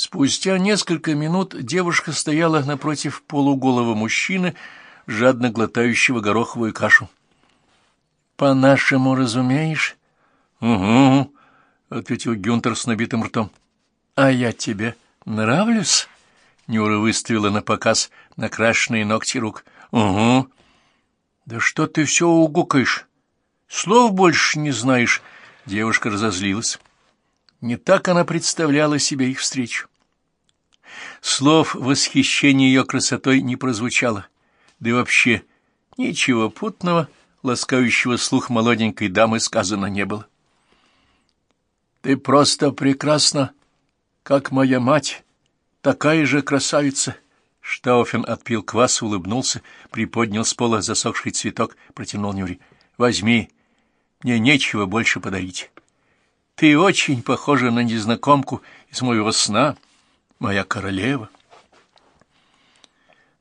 Спустя несколько минут девушка стояла напротив полуголого мужчины, жадно глотающего гороховую кашу. — По-нашему разумеешь? — Угу, — ответил Гюнтер с набитым ртом. — А я тебе нравлюсь? Нюра выставила на показ накрашенные ногти рук. — Угу. — Да что ты все угукаешь? Слов больше не знаешь. Девушка разозлилась. Не так она представляла себе их встречу. Слов восхищения ее красотой не прозвучало, да и вообще ничего путного, ласкающего слух молоденькой дамы сказано не было. «Ты просто прекрасна, как моя мать, такая же красавица!» Штауфен отпил квас, улыбнулся, приподнял с пола засохший цветок, протянул Нюре. «Возьми, мне нечего больше подарить. Ты очень похожа на незнакомку из моего сна» моя королева.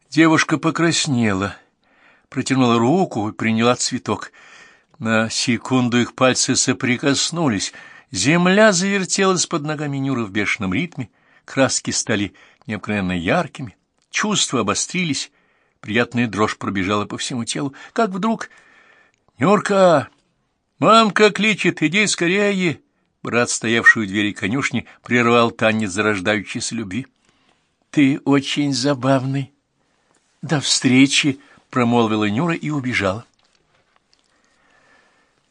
Девушка покраснела, протянула руку и приняла цветок. На секунду их пальцы соприкоснулись. Земля завертелась под ногами Нюры в бешеном ритме, краски стали необыкновенно яркими, чувства обострились, приятная дрожь пробежала по всему телу, как вдруг... «Нюрка! Мамка кличет, иди скорее!» Брат, стоявший у двери конюшни, прервал танец зарождающейся любви. — Ты очень забавный. — До встречи! — промолвила Нюра и убежала.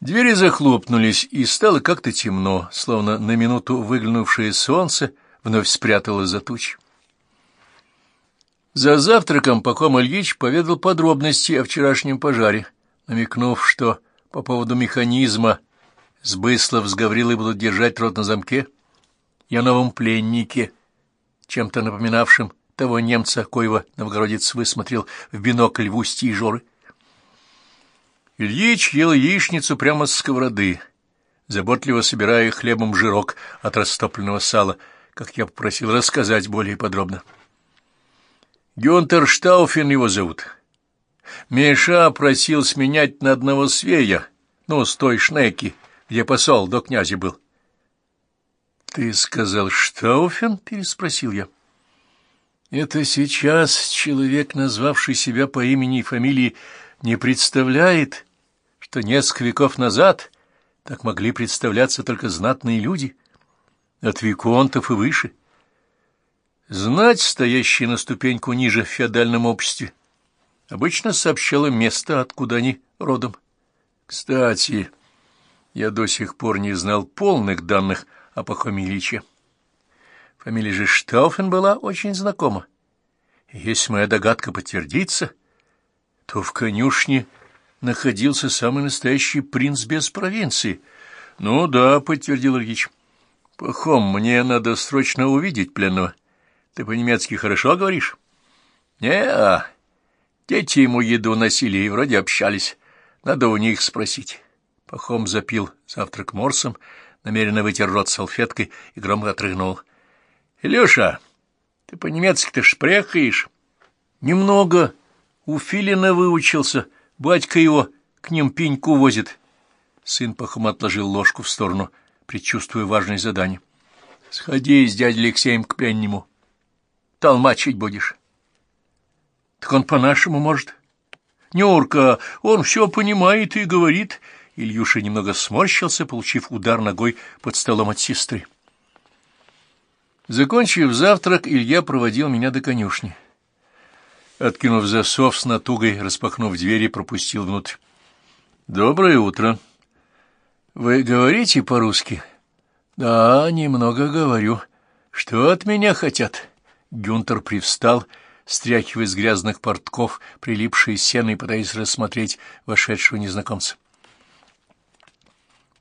Двери захлопнулись, и стало как-то темно, словно на минуту выглянувшее солнце вновь спряталось за туч. За завтраком Пахом Ильич поведал подробности о вчерашнем пожаре, намекнув, что по поводу механизма Сбыслов с Гаврилой будут держать рот на замке, и о новом пленнике, чем-то напоминавшем того немца, коего новгородец высмотрел в бинокль в устье Жоры. Ильич ел яичницу прямо с сковороды, заботливо собирая хлебом жирок от растопленного сала, как я попросил рассказать более подробно. Гюнтер Штауфен его зовут. Миша просил сменять на одного свея, ну, с той шнеки, где посол до князя был. — Ты сказал Штауфен? — переспросил я. — Это сейчас человек, назвавший себя по имени и фамилии, не представляет, что несколько веков назад так могли представляться только знатные люди, от виконтов и выше. Знать, стоящие на ступеньку ниже в феодальном обществе, обычно сообщала место, откуда они родом. Кстати... Я до сих пор не знал полных данных о Пахоме Ильиче. Фамилия же Штауфен была очень знакома. Если моя догадка подтвердится, то в конюшне находился самый настоящий принц без провинции. — Ну да, — подтвердил Ильич. — Пахом, мне надо срочно увидеть пленного. Ты по-немецки хорошо говоришь? — Не-а. Дети ему еду носили и вроде общались. Надо у них спросить. Пахом запил завтрак морсом, намеренно вытер рот салфеткой и громко отрыгнул. — Илюша, ты по-немецки-то шпрехаешь? — Немного. У Филина выучился. Батька его к ним пеньку возит. Сын Пахом отложил ложку в сторону, предчувствуя важное задание. — Сходи с дядей Алексеем к пленнему. Толмачить будешь. — Так он по-нашему может. — Нюрка, он все понимает и говорит... Ильюша немного сморщился, получив удар ногой под столом от сестры. Закончив завтрак, Илья проводил меня до конюшни. Откинув засов с натугой, распахнув двери, пропустил внутрь. «Доброе утро. Вы говорите по-русски?» «Да, немного говорю. Что от меня хотят?» Гюнтер привстал, стряхивая с грязных портков, прилипшие сеной, пытаясь рассмотреть вошедшего незнакомца.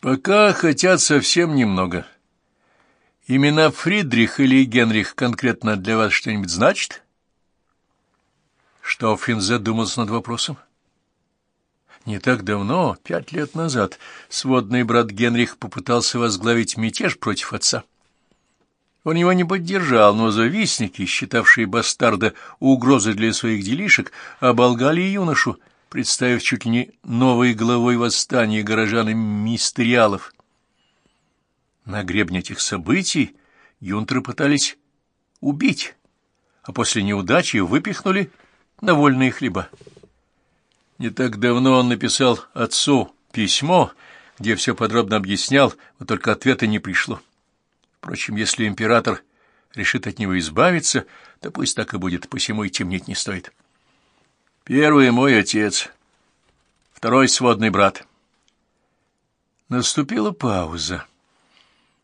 Пока хотят совсем немного. Имена Фридрих или Генрих конкретно для вас что-нибудь значит? Штауфин задумался над вопросом. Не так давно, пять лет назад, сводный брат Генрих попытался возглавить мятеж против отца. Он его не поддержал, но завистники, считавшие бастарда угрозой для своих делишек, оболгали юношу, представив чуть ли не новой главой восстания горожан и мистериалов. На гребне этих событий юнтеры пытались убить, а после неудачи выпихнули на вольные хлеба. Не так давно он написал отцу письмо, где все подробно объяснял, но только ответа не пришло. Впрочем, если император решит от него избавиться, то пусть так и будет, посему и темнеть не стоит. Первый мой отец, второй сводный брат. Наступила пауза.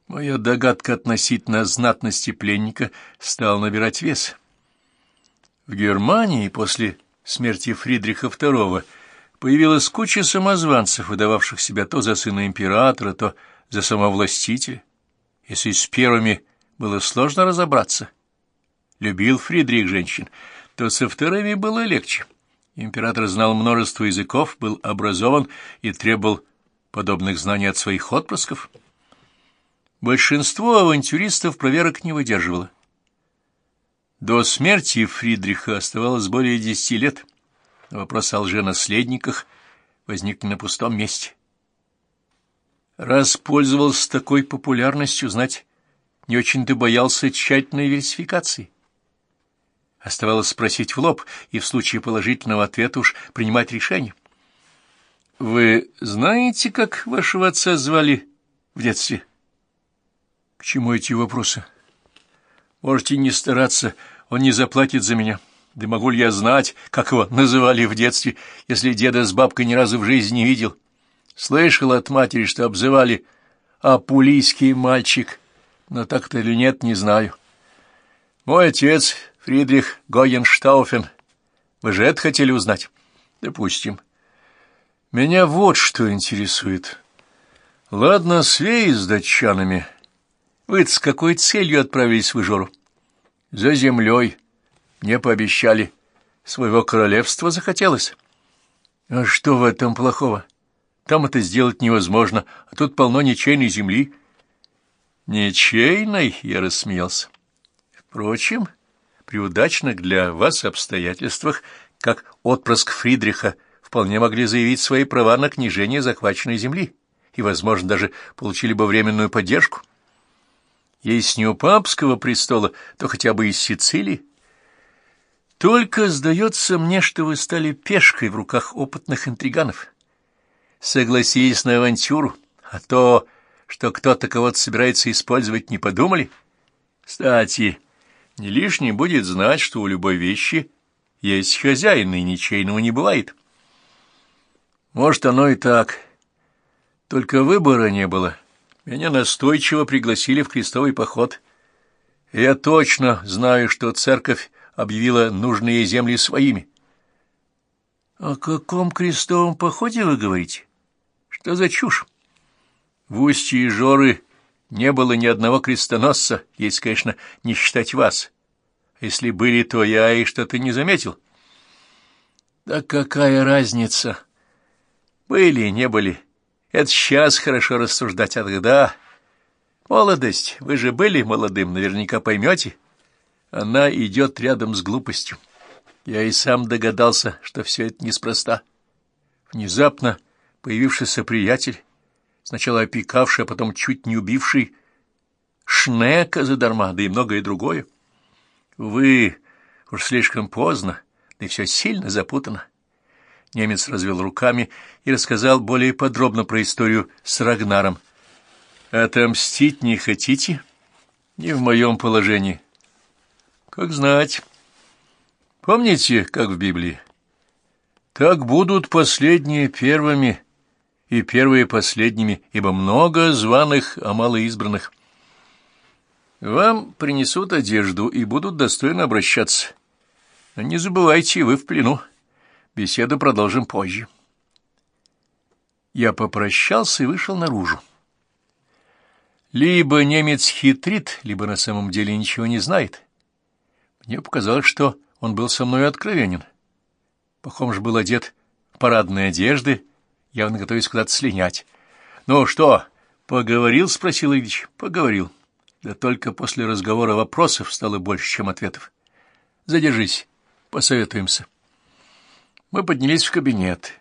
Моя догадка относительно знатности пленника стала набирать вес. В Германии после смерти Фридриха II появилась куча самозванцев, выдававших себя то за сына императора, то за самовластителя. Если с первыми было сложно разобраться, любил Фридрих женщин, то со вторыми было легче. Император знал множество языков, был образован и требовал подобных знаний от своих отпрысков. Большинство авантюристов проверок не выдерживало. До смерти Фридриха оставалось более десяти лет. Вопрос о лженаследниках возник на пустом месте. Раз пользовался такой популярностью, знать, не очень-то боялся тщательной версификации. Оставалось спросить в лоб и в случае положительного ответа уж принимать решение. «Вы знаете, как вашего отца звали в детстве?» «К чему эти вопросы?» «Можете не стараться, он не заплатит за меня. Да могу ли я знать, как его называли в детстве, если деда с бабкой ни разу в жизни не видел? Слышал от матери, что обзывали «апулийский мальчик», но так-то или нет, не знаю. Мой отец Фридрих Гойенштауфен. Вы же это хотели узнать? Допустим. Меня вот что интересует. Ладно, свеи с датчанами. вы с какой целью отправились в Ижору? За землей. Мне пообещали. Своего королевства захотелось. А что в этом плохого? Там это сделать невозможно, а тут полно ничейной земли. Ничейной? Я рассмеялся. Впрочем, при удачных для вас обстоятельствах, как отпрыск Фридриха, вполне могли заявить свои права на княжение захваченной земли и, возможно, даже получили бы временную поддержку. Если не у папского престола, то хотя бы из Сицилии. Только сдается мне, что вы стали пешкой в руках опытных интриганов. Согласились на авантюру, а то, что кто-то кого-то собирается использовать, не подумали. Кстати, не лишний будет знать, что у любой вещи есть хозяин, и ничейного не бывает. Может, оно и так. Только выбора не было. Меня настойчиво пригласили в крестовый поход. Я точно знаю, что церковь объявила нужные земли своими. — О каком крестовом походе вы говорите? Что за чушь? В устье Жоры не было ни одного крестоносца, если, конечно, не считать вас. Если были, то я и что-то не заметил. Да какая разница? Были, не были. Это сейчас хорошо рассуждать, а тогда... Молодость, вы же были молодым, наверняка поймете. Она идет рядом с глупостью. Я и сам догадался, что все это неспроста. Внезапно появившийся приятель, сначала опекавший, а потом чуть не убивший Шнека задарма, да и многое другое. Вы уж слишком поздно, да и все сильно запутано. Немец развел руками и рассказал более подробно про историю с Рагнаром. «Отомстить не хотите?» «Не в моем положении». «Как знать. Помните, как в Библии? Так будут последние первыми, и первые последними, ибо много званых, а мало избранных. Вам принесут одежду и будут достойно обращаться. Но не забывайте, вы в плену». Беседу продолжим позже. Я попрощался и вышел наружу. Либо немец хитрит, либо на самом деле ничего не знает. Мне показалось, что он был со мной откровенен. Похож был одет в парадные одежды, явно готовясь куда-то слинять. — Ну что, поговорил? — спросил Ильич. — Поговорил. Да только после разговора вопросов стало больше, чем ответов. — Задержись, посоветуемся. Мы поднялись в кабинет.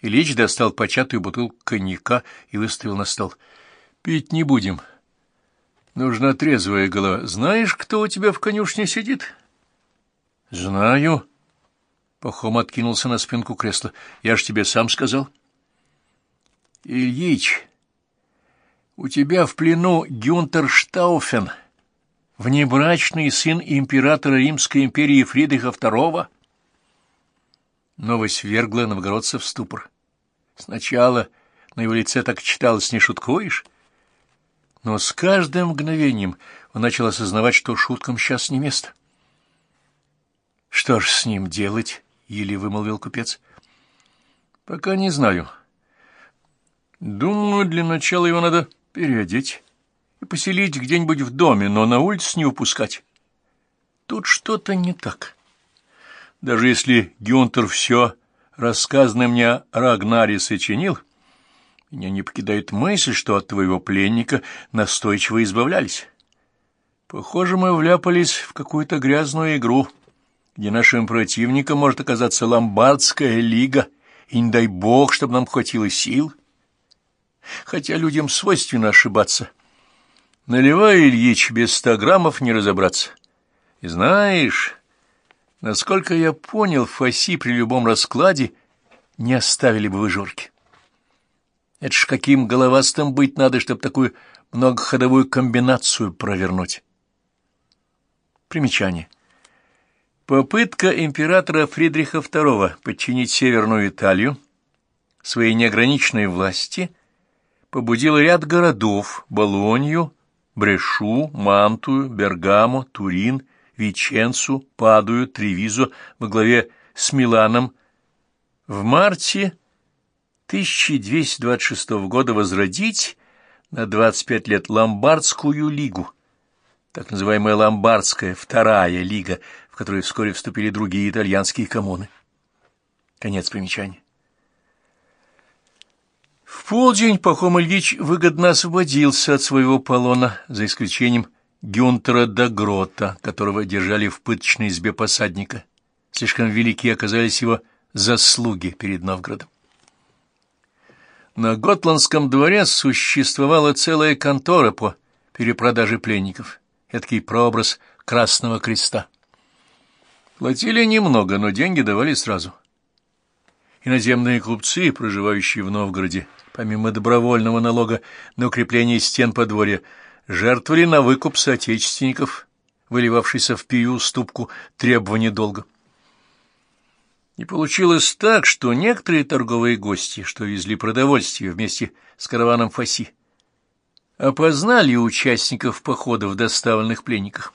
Ильич достал початую бутылку коньяка и выставил на стол. «Пить не будем. Нужна трезвая голова. Знаешь, кто у тебя в конюшне сидит? Знаю. Пахом откинулся на спинку кресла. Я ж тебе сам сказал. Ильич, у тебя в плену Гюнтер Штауфен, внебрачный сын императора Римской империи Фридриха II. Новость вергла новгородца в ступор. Сначала на его лице так читалось «не шуткуешь», но с каждым мгновением он начал осознавать, что шуткам сейчас не место. «Что ж с ним делать?» — еле вымолвил купец. «Пока не знаю. Думаю, для начала его надо переодеть и поселить где-нибудь в доме, но на улицу не упускать. Тут что-то не так. Даже если Гюнтер все рассказанное мне о Рагнаре сочинил, меня не покидает мысль, что от твоего пленника настойчиво избавлялись. Похоже, мы вляпались в какую-то грязную игру, где нашим противником может оказаться ломбардская лига, и не дай бог, чтобы нам хватило сил. Хотя людям свойственно ошибаться. Наливай, Ильич, без ста граммов не разобраться. И знаешь, насколько я понял, Фаси при любом раскладе не оставили бы выжорки. Это ж каким головастым быть надо, чтобы такую многоходовую комбинацию провернуть. Примечание. Попытка императора Фридриха II подчинить Северную Италию своей неограниченной власти побудила ряд городов — Болонью, Брешу, Мантую, Бергамо, Турин, Веченцу, Падую, Тревизу во главе с Миланом в марте 1226 года возродить на 25 лет Ломбардскую лигу, так называемая Ломбардская Вторая лига, в которую вскоре вступили другие итальянские коммуны. Конец примечания. В полдень Пахом Ильич выгодно освободился от своего полона, за исключением Гюнтера Дагрота, которого держали в пыточной избе посадника. Слишком велики оказались его заслуги перед Новгородом. На Готландском дворе существовала целая контора по перепродаже пленников, эдакий прообраз Красного Креста. Платили немного, но деньги давали сразу. Иноземные купцы, проживающие в Новгороде, помимо добровольного налога на укрепление стен подворья, жертвовали на выкуп соотечественников, выливавшийся в пию ступку требования долга. И получилось так, что некоторые торговые гости, что везли продовольствие вместе с караваном Фаси, опознали участников похода в доставленных пленниках.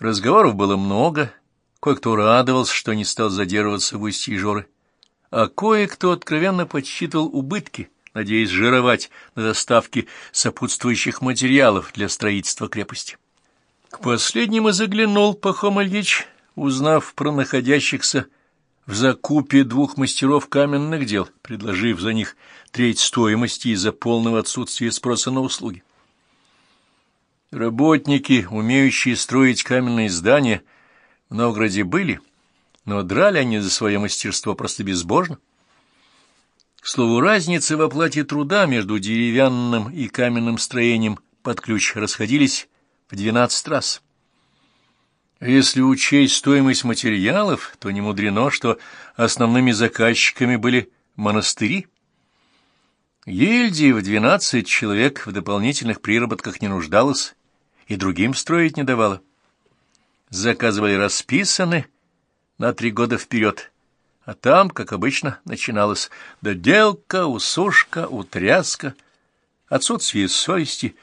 Разговоров было много, кое-кто радовался, что не стал задерживаться в устье Жоры, а кое-кто откровенно подсчитывал убытки, надеясь жировать на доставке сопутствующих материалов для строительства крепости. К последним и заглянул Пахом Ильич, узнав про находящихся в закупе двух мастеров каменных дел, предложив за них треть стоимости из-за полного отсутствия спроса на услуги. Работники, умеющие строить каменные здания, в Новгороде были, но драли они за свое мастерство просто безбожно. К слову, разницы в оплате труда между деревянным и каменным строением под ключ расходились в двенадцать раз. Если учесть стоимость материалов, то не мудрено, что основными заказчиками были монастыри. Ельди в двенадцать человек в дополнительных приработках не нуждалась, и другим строить не давала. Заказывали расписаны на три года вперед, а там, как обычно, начиналась доделка, усушка, утряска, отсутствие совести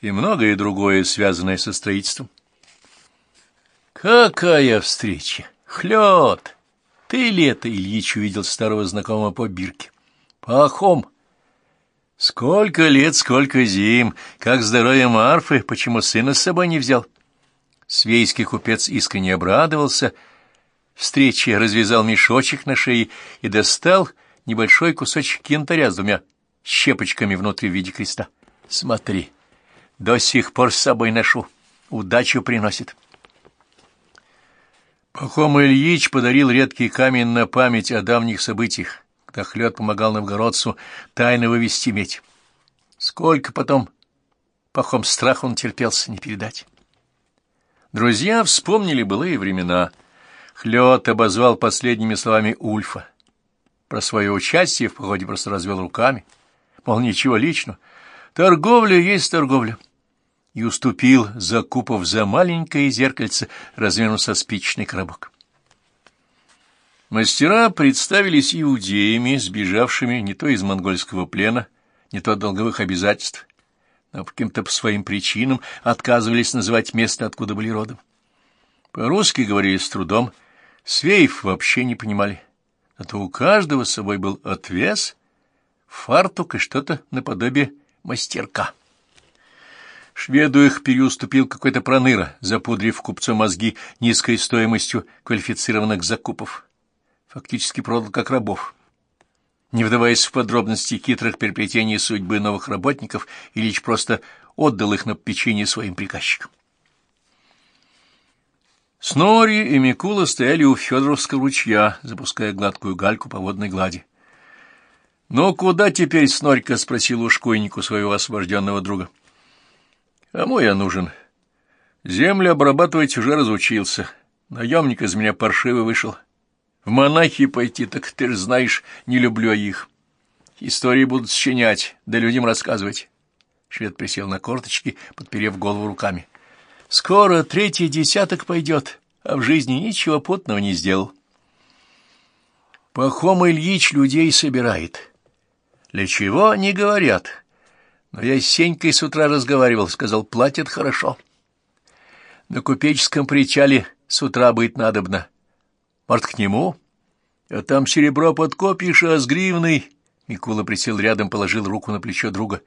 и многое другое, связанное со строительством. Какая встреча! Хлёд! Ты ли это, Ильич, увидел старого знакомого по бирке? Пахом! Сколько лет, сколько зим! Как здоровье Марфы! Почему сына с собой не взял? Свейский купец искренне обрадовался. Встрече развязал мешочек на шее и достал небольшой кусочек янтаря с двумя щепочками внутри в виде креста. Смотри, до сих пор с собой ношу. Удачу приносит. Пахом Ильич подарил редкий камень на память о давних событиях. Тахлет помогал новгородцу тайно вывести медь. Сколько потом Пахом страх он терпелся не передать. Друзья вспомнили былые времена. Хлёд обозвал последними словами Ульфа. Про свое участие в походе просто развел руками. Мол, ничего личного. Торговля есть торговля. И уступил, закупов за маленькое зеркальце размером со спичный коробок. Мастера представились иудеями, сбежавшими не то из монгольского плена, не то от долговых обязательств, но по каким-то своим причинам отказывались называть место, откуда были родом. По-русски говорили с трудом, свеев вообще не понимали. А то у каждого с собой был отвес, фартук и что-то наподобие мастерка. Шведу их переуступил какой-то проныра, запудрив купцу мозги низкой стоимостью квалифицированных закупов. Фактически продал как рабов. Не вдаваясь в подробности хитрых переплетений судьбы новых работников, Ильич просто отдал их на печенье своим приказчикам. Снори и Микула стояли у Федоровского ручья, запуская гладкую гальку по водной глади. — Ну, куда теперь, Снорька? — спросил у шкойнику своего освобожденного друга. — Кому я нужен? Землю обрабатывать уже разучился. Наемник из меня паршивый вышел. В монахи пойти, так ты же знаешь, не люблю их. Истории будут сочинять, да людям рассказывать. Швед присел на корточки, подперев голову руками. — Скоро третий десяток пойдет, а в жизни ничего потного не сделал. Пахом Ильич людей собирает. Для чего, не говорят. Но я с Сенькой с утра разговаривал, сказал, платят хорошо. На купеческом причале с утра быть надобно. Может, к нему? А там серебро подкопишь, а с гривной... Микула присел рядом, положил руку на плечо друга.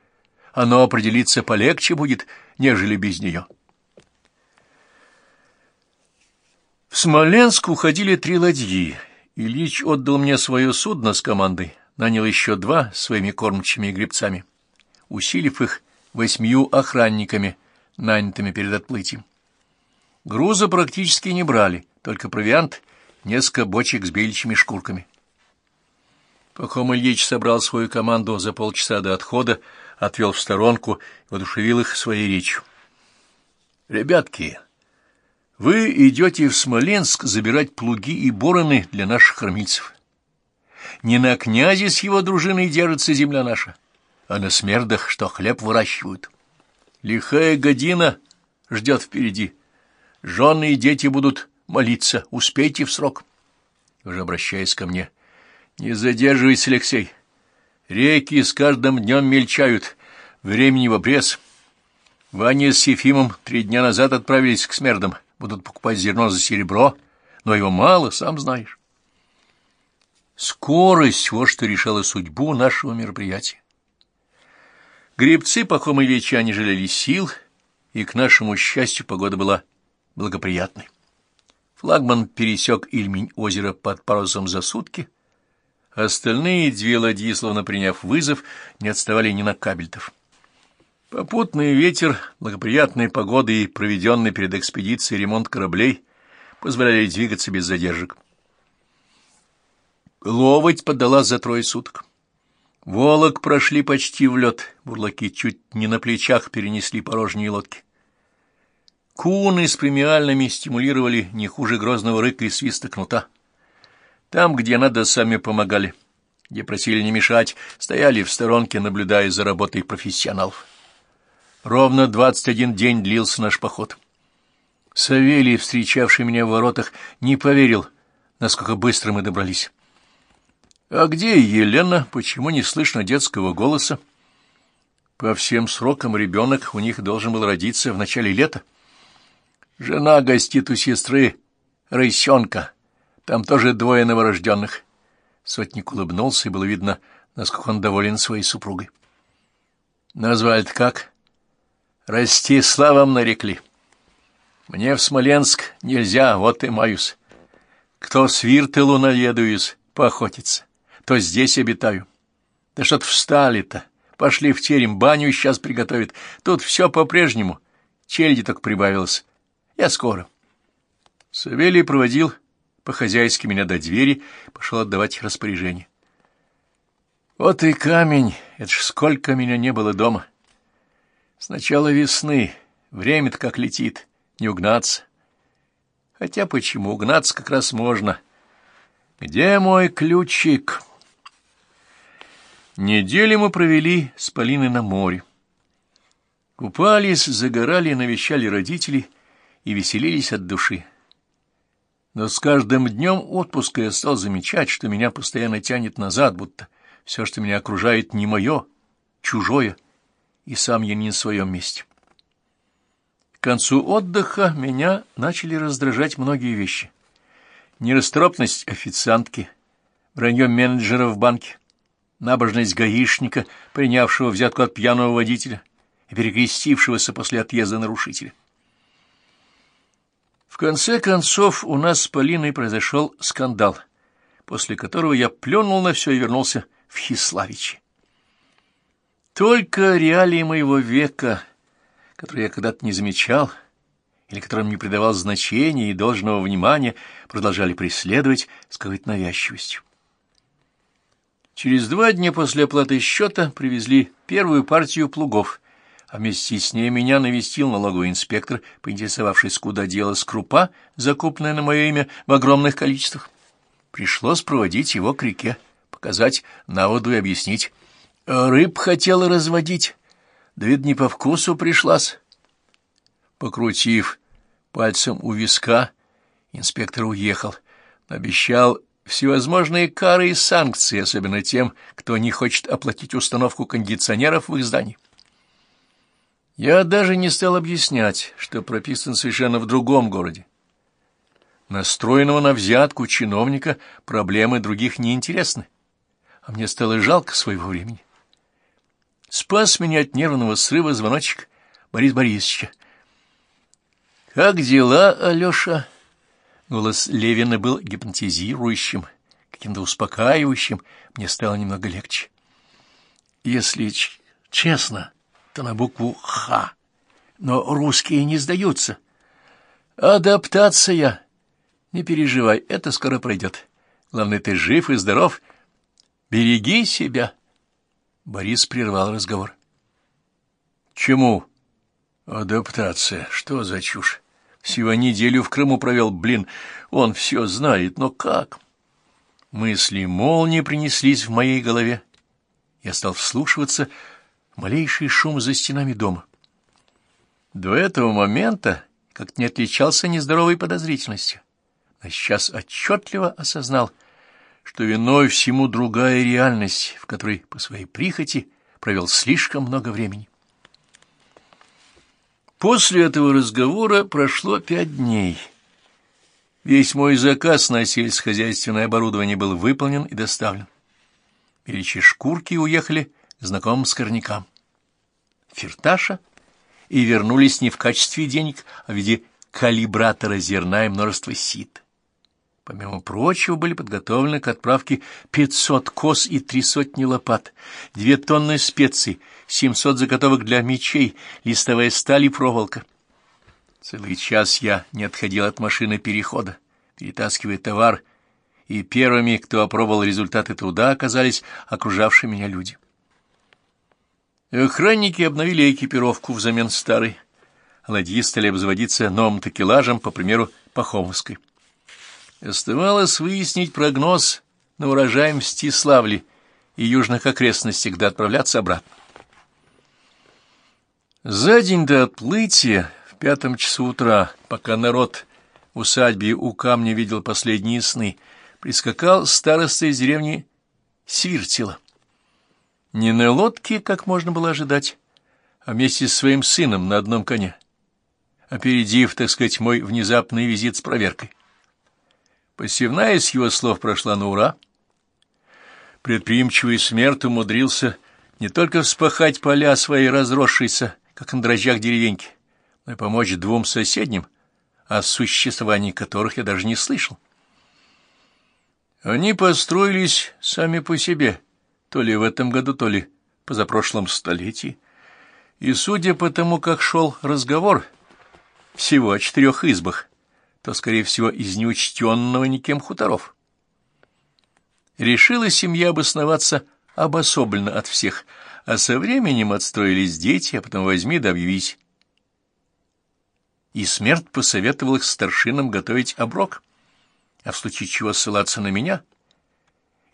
Оно определиться полегче будет, нежели без нее. В Смоленск уходили три ладьи. Ильич отдал мне свое судно с командой, нанял еще два своими кормчими и гребцами, усилив их восьмию охранниками, нанятыми перед отплытием. Груза практически не брали, только провиант, несколько бочек с беличьими шкурками. Пахом Ильич собрал свою команду за полчаса до отхода, отвел в сторонку и воодушевил их своей речью. «Ребятки!» Вы идете в Смоленск забирать плуги и бороны для наших кормильцев. Не на князе с его дружиной держится земля наша, а на смердах, что хлеб выращивают. Лихая година ждет впереди. Жены и дети будут молиться, успейте в срок. Уже обращаясь ко мне. Не задерживайся, Алексей. Реки с каждым днем мельчают, времени в обрез. Ваня с Ефимом три дня назад отправились к смердам будут покупать зерно за серебро, но его мало, сам знаешь. Скорость — вот что решала судьбу нашего мероприятия. Гребцы Пахома Ильича не жалели сил, и, к нашему счастью, погода была благоприятной. Флагман пересек Ильмень озеро под парусом за сутки, остальные две ладьи, словно приняв вызов, не отставали ни на кабельтов. Попутный ветер, благоприятная погода и проведенный перед экспедицией ремонт кораблей позволяли двигаться без задержек. Ловоть подала за трое суток. Волок прошли почти в лед, бурлаки чуть не на плечах перенесли порожние лодки. Куны с премиальными стимулировали не хуже грозного рыка и свиста кнута. Там, где надо, сами помогали. Где просили не мешать, стояли в сторонке, наблюдая за работой профессионалов. Ровно двадцать один день длился наш поход. Савелий, встречавший меня в воротах, не поверил, насколько быстро мы добрались. А где Елена? Почему не слышно детского голоса? По всем срокам ребенок у них должен был родиться в начале лета. Жена гостит у сестры Рысенка. Там тоже двое новорожденных. Сотник улыбнулся, и было видно, насколько он доволен своей супругой. Назвали-то как? Ростиславом нарекли. Мне в Смоленск нельзя, вот и маюсь. Кто с Виртелу наведаюсь, поохотиться, то здесь обитаю. Да что-то встали-то, пошли в терем, баню сейчас приготовят. Тут все по-прежнему, чельди только прибавилось. Я скоро. Савелий проводил по-хозяйски меня до двери, пошел отдавать распоряжение. Вот и камень, это ж сколько меня не было дома. С начала весны. Время-то как летит. Не угнаться. Хотя почему? Угнаться как раз можно. Где мой ключик? Неделю мы провели с Полиной на море. Купались, загорали, навещали родителей и веселились от души. Но с каждым днем отпуска я стал замечать, что меня постоянно тянет назад, будто все, что меня окружает, не мое, чужое, и сам я не на своем месте. К концу отдыха меня начали раздражать многие вещи. Нерасторопность официантки, вранье менеджера в банке, набожность гаишника, принявшего взятку от пьяного водителя и перекрестившегося после отъезда нарушителя. В конце концов у нас с Полиной произошел скандал, после которого я плюнул на все и вернулся в Хиславичи. Только реалии моего века, которые я когда-то не замечал, или которым не придавал значения и должного внимания, продолжали преследовать с какой-то навязчивостью. Через два дня после оплаты счета привезли первую партию плугов, а вместе с ней меня навестил налоговый инспектор, поинтересовавшись, куда делась крупа, закупленная на мое имя в огромных количествах. Пришлось проводить его к реке, показать на воду и объяснить. Рыб хотела разводить, да, ведь не по вкусу пришлась. Покрутив пальцем у виска, инспектор уехал, обещал всевозможные кары и санкции, особенно тем, кто не хочет оплатить установку кондиционеров в их здании. Я даже не стал объяснять, что прописан совершенно в другом городе. Настроенного на взятку чиновника проблемы других не интересны, а мне стало жалко своего времени. Спас меня от нервного срыва звоночек Борис Борисовича. «Как дела, Алеша?» Голос Левина был гипнотизирующим, каким-то успокаивающим. Мне стало немного легче. «Если честно...» то на букву «Х». Но русские не сдаются. Адаптация. Не переживай, это скоро пройдет. Главное, ты жив и здоров. Береги себя. Борис прервал разговор. Чему? Адаптация. Что за чушь? Всего неделю в Крыму провел, блин. Он все знает, но как? Мысли молнии принеслись в моей голове. Я стал вслушиваться малейший шум за стенами дома. До этого момента как не отличался нездоровой подозрительностью, а сейчас отчетливо осознал, что виной всему другая реальность, в которой по своей прихоти провел слишком много времени. После этого разговора прошло пять дней. Весь мой заказ на сельскохозяйственное оборудование был выполнен и доставлен. Перечи шкурки уехали знакомым скорнякам. Фирташа и вернулись не в качестве денег, а в виде калибратора зерна и множества сит. Помимо прочего, были подготовлены к отправке 500 коз и три сотни лопат, две тонны специй, 700 заготовок для мечей, листовая сталь и проволока. Целый час я не отходил от машины перехода, перетаскивая товар, и первыми, кто опробовал результаты труда, оказались окружавшие меня люди. Охранники обновили экипировку взамен старой. Ладьи стали обзаводиться новым такелажем, по примеру Пахомовской. Оставалось выяснить прогноз на урожай Мстиславли и южных окрестностей, когда отправляться обратно. За день до отплытия, в пятом часу утра, пока народ в усадьбе у камня видел последние сны, прискакал староста из деревни Свиртила. Не на лодке, как можно было ожидать, а вместе с своим сыном на одном коне, опередив, так сказать, мой внезапный визит с проверкой. Посевная с его слов прошла на ура. Предприимчивый смерть умудрился не только вспахать поля своей разросшейся, как на дрожжах деревеньки, но и помочь двум соседним, о существовании которых я даже не слышал. Они построились сами по себе — то ли в этом году, то ли позапрошлом столетии. И судя по тому, как шел разговор, всего о четырех избах, то, скорее всего, из неучтенного никем хуторов. Решила семья обосноваться обособленно от всех, А со временем отстроились дети, а потом возьми да объявись. И смерть посоветовал их старшинам готовить оброк, а в случае чего ссылаться на меня.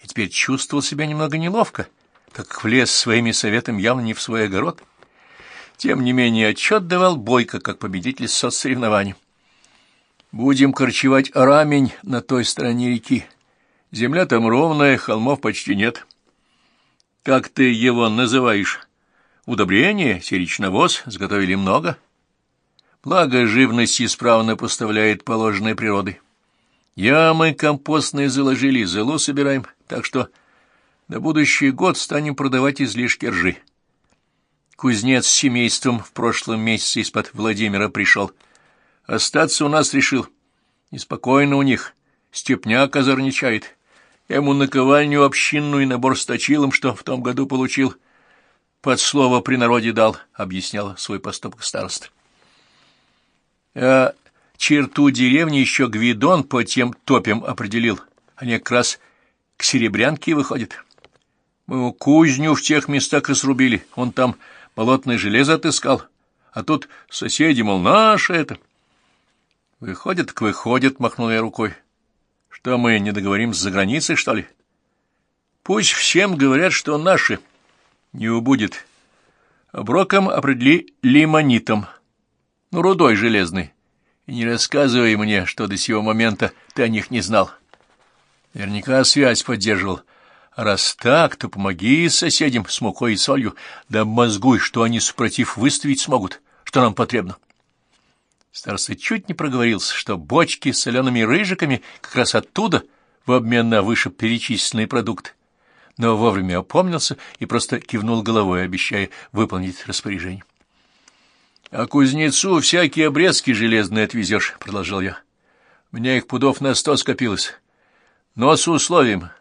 И теперь чувствовал себя немного неловко, так как влез своими советами явно не в свой огород. Тем не менее, отчет давал Бойко, как победитель соцсоревнований. Будем корчевать рамень на той стороне реки. Земля там ровная, холмов почти нет. Как ты его называешь? Удобрение, серичновоз, заготовили много. Благо, живность исправно поставляет положенной природой. Ямы компостные заложили, зелу собираем, так что на будущий год станем продавать излишки ржи. Кузнец с семейством в прошлом месяце из-под Владимира пришел — Остаться у нас решил. Неспокойно у них. Степняк озорничает. Я ему наковальню общинную и набор с точилом, что в том году получил. Под слово при народе дал, — объясняла свой поступок староста. А черту деревни еще Гвидон по тем топям определил. Они как раз к Серебрянке выходят. Мы кузню в тех местах разрубили. Он там болотное железо отыскал. А тут соседи, мол, наше это... Выходит, к выходит, махнул я рукой. Что мы не договоримся за границей, что ли? Пусть всем говорят, что наши. Не убудет. Оброком определи лимонитом. Ну, рудой железный. И не рассказывай мне, что до сего момента ты о них не знал. Наверняка связь поддерживал. А раз так, то помоги соседям с мукой и солью, да мозгуй, что они супротив выставить смогут, что нам потребно. Староста чуть не проговорился, что бочки с солеными рыжиками как раз оттуда, в обмен на вышеперечисленный продукт, но вовремя опомнился и просто кивнул головой, обещая выполнить распоряжение. — А кузнецу всякие обрезки железные отвезешь, — продолжал я. — У меня их пудов на сто скопилось. Но с условием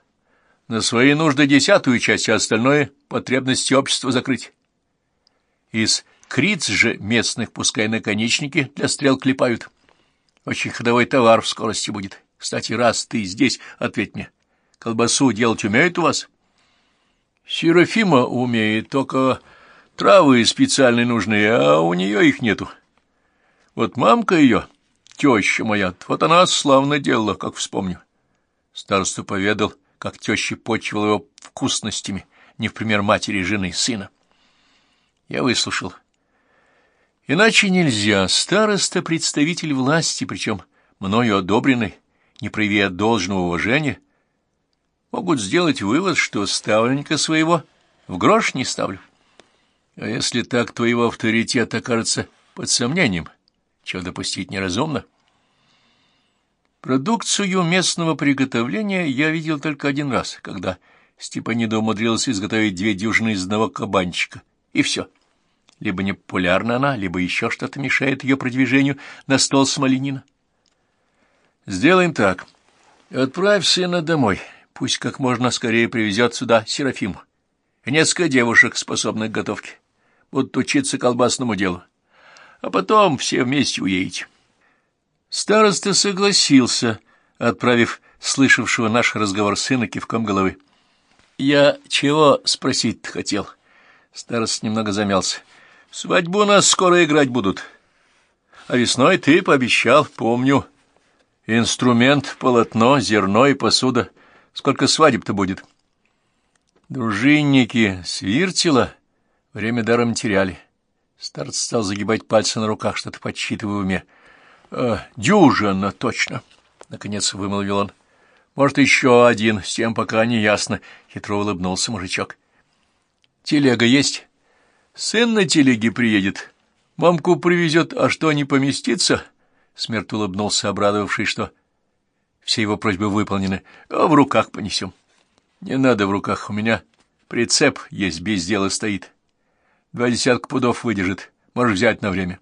на свои нужды десятую часть, а остальное — потребности общества закрыть. Из Криц же местных пускай наконечники для стрел клепают. Очень ходовой товар в скорости будет. Кстати, раз ты здесь, ответь мне, колбасу делать умеют у вас? Серафима умеет, только травы специальные нужны, а у нее их нету. Вот мамка ее, теща моя, вот она славно делала, как вспомню. Староста поведал, как теща почивала его вкусностями, не в пример матери, жены, сына. Я выслушал. Иначе нельзя. Староста — представитель власти, причем мною одобренный, не проявив должного уважения, могут сделать вывод, что ставленника своего в грош не ставлю. А если так, то его авторитет окажется под сомнением, чего допустить неразумно. Продукцию местного приготовления я видел только один раз, когда Степанида умудрился изготовить две дюжины из одного кабанчика, и все — либо не популярна она, либо еще что-то мешает ее продвижению на стол Смоленина. Сделаем так. Отправь сына домой. Пусть как можно скорее привезет сюда Серафиму. И несколько девушек, способных к готовке. Будут учиться колбасному делу. А потом все вместе уедете. Староста согласился, отправив слышавшего наш разговор сына кивком головы. «Я чего спросить хотел?» Староста немного замялся. Свадьбу у нас скоро играть будут. А весной ты пообещал, помню. Инструмент, полотно, зерно и посуда. Сколько свадеб-то будет? Дружинники свиртила, время даром теряли. Старц стал загибать пальцы на руках, что-то подсчитывая в уме. «Э, «Дюжина, точно!» — наконец вымолвил он. «Может, еще один, с тем пока не ясно», — хитро улыбнулся мужичок. «Телега есть?» Сын на телеге приедет, мамку привезет, а что, не поместится? Смерть улыбнулся, обрадовавший, что все его просьбы выполнены, а в руках понесем. Не надо в руках, у меня прицеп есть, без дела стоит. Два десятка пудов выдержит, можешь взять на время.